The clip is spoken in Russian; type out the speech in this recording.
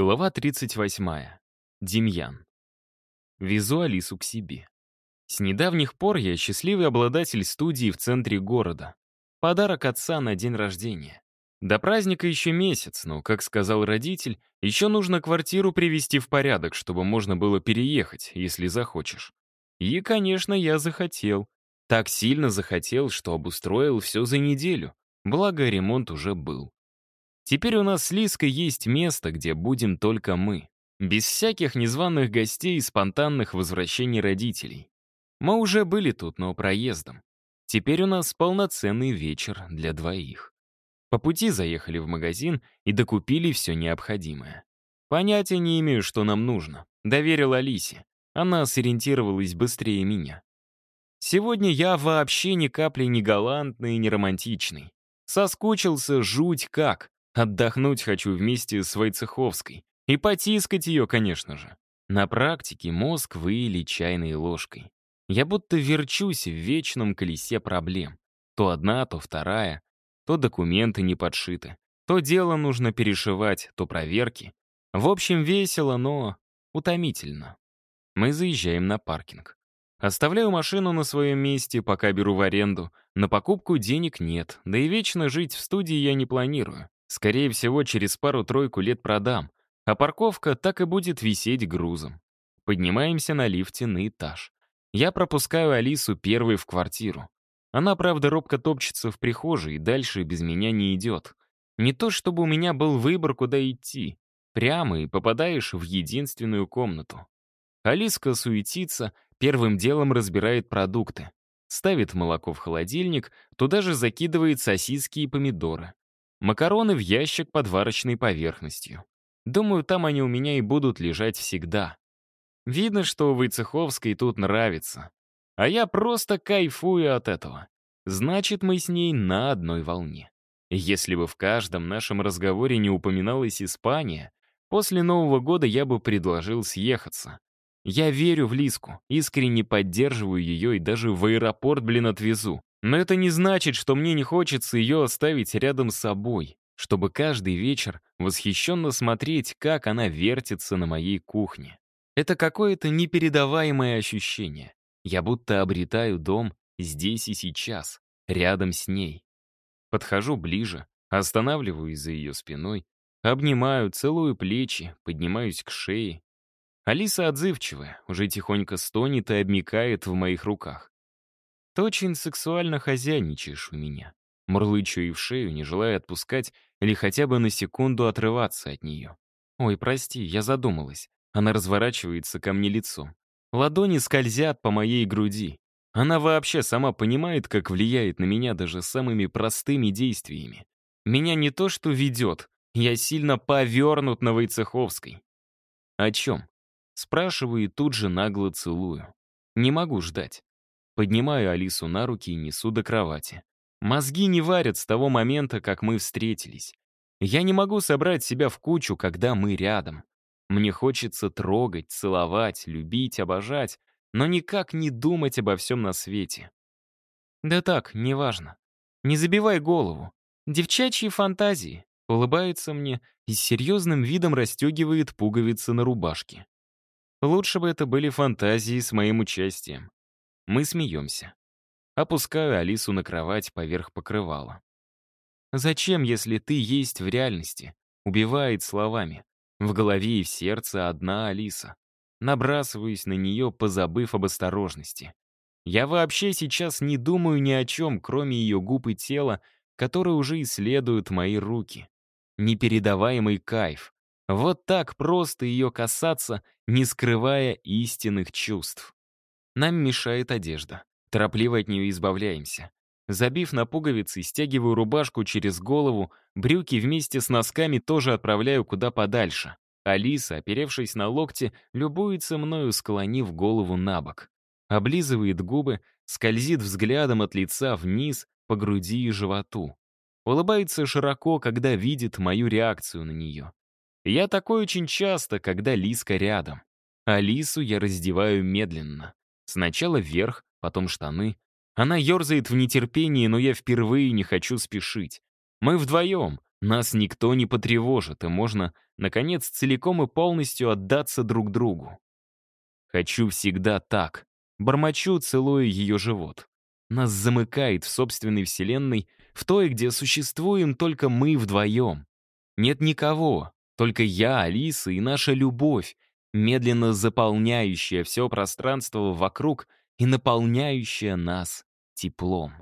Глава 38. Демьян. Везу Алису к себе. С недавних пор я счастливый обладатель студии в центре города. Подарок отца на день рождения. До праздника еще месяц, но, как сказал родитель, еще нужно квартиру привести в порядок, чтобы можно было переехать, если захочешь. И, конечно, я захотел. Так сильно захотел, что обустроил все за неделю. Благо, ремонт уже был. Теперь у нас с Лиской есть место, где будем только мы. Без всяких незваных гостей и спонтанных возвращений родителей. Мы уже были тут, но проездом. Теперь у нас полноценный вечер для двоих. По пути заехали в магазин и докупили все необходимое. Понятия не имею, что нам нужно. Доверил Алисе. Она сориентировалась быстрее меня. Сегодня я вообще ни капли не галантный и не романтичный. Соскучился жуть как. Отдохнуть хочу вместе с Войцеховской. И потискать ее, конечно же. На практике мозг выили чайной ложкой. Я будто верчусь в вечном колесе проблем. То одна, то вторая. То документы не подшиты. То дело нужно перешивать, то проверки. В общем, весело, но утомительно. Мы заезжаем на паркинг. Оставляю машину на своем месте, пока беру в аренду. На покупку денег нет, да и вечно жить в студии я не планирую. Скорее всего, через пару-тройку лет продам, а парковка так и будет висеть грузом. Поднимаемся на лифте на этаж. Я пропускаю Алису первой в квартиру. Она, правда, робко топчется в прихожей и дальше без меня не идет. Не то чтобы у меня был выбор, куда идти. Прямо и попадаешь в единственную комнату. Алиска суетится, первым делом разбирает продукты. Ставит молоко в холодильник, туда же закидывает сосиски и помидоры. Макароны в ящик под варочной поверхностью. Думаю, там они у меня и будут лежать всегда. Видно, что Войцеховской тут нравится. А я просто кайфую от этого. Значит, мы с ней на одной волне. Если бы в каждом нашем разговоре не упоминалась Испания, после Нового года я бы предложил съехаться. Я верю в Лиску, искренне поддерживаю ее и даже в аэропорт, блин, отвезу. Но это не значит, что мне не хочется ее оставить рядом с собой, чтобы каждый вечер восхищенно смотреть, как она вертится на моей кухне. Это какое-то непередаваемое ощущение. Я будто обретаю дом здесь и сейчас, рядом с ней. Подхожу ближе, останавливаюсь за ее спиной, обнимаю, целую плечи, поднимаюсь к шее. Алиса отзывчивая, уже тихонько стонет и обмикает в моих руках. Ты очень сексуально хозяйничаешь у меня. Мурлычу и в шею, не желая отпускать или хотя бы на секунду отрываться от нее. Ой, прости, я задумалась. Она разворачивается ко мне лицом. Ладони скользят по моей груди. Она вообще сама понимает, как влияет на меня даже самыми простыми действиями. Меня не то что ведет, я сильно повернут на Войцеховской. О чем? Спрашиваю и тут же нагло целую. Не могу ждать. Поднимаю Алису на руки и несу до кровати. Мозги не варят с того момента, как мы встретились. Я не могу собрать себя в кучу, когда мы рядом. Мне хочется трогать, целовать, любить, обожать, но никак не думать обо всем на свете. Да так, неважно. Не забивай голову. Девчачьи фантазии. Улыбается мне и с серьезным видом расстегивает пуговицы на рубашке. Лучше бы это были фантазии с моим участием. Мы смеемся. Опускаю Алису на кровать поверх покрывала. «Зачем, если ты есть в реальности?» Убивает словами. В голове и в сердце одна Алиса. Набрасываюсь на нее, позабыв об осторожности. Я вообще сейчас не думаю ни о чем, кроме ее губ и тела, которые уже исследуют мои руки. Непередаваемый кайф. Вот так просто ее касаться, не скрывая истинных чувств. Нам мешает одежда. Торопливо от нее избавляемся. Забив на пуговицы, стягиваю рубашку через голову, брюки вместе с носками тоже отправляю куда подальше. Алиса, оперевшись на локте, любуется мною, склонив голову на бок. Облизывает губы, скользит взглядом от лица вниз, по груди и животу. Улыбается широко, когда видит мою реакцию на нее. Я такой очень часто, когда Лиска рядом. Алису я раздеваю медленно. Сначала вверх, потом штаны. Она ерзает в нетерпении, но я впервые не хочу спешить. Мы вдвоем, Нас никто не потревожит, и можно, наконец, целиком и полностью отдаться друг другу. Хочу всегда так. Бормочу, целуя ее живот. Нас замыкает в собственной вселенной, в той, где существуем только мы вдвоем. Нет никого, только я, Алиса и наша любовь, медленно заполняющая все пространство вокруг и наполняющая нас теплом.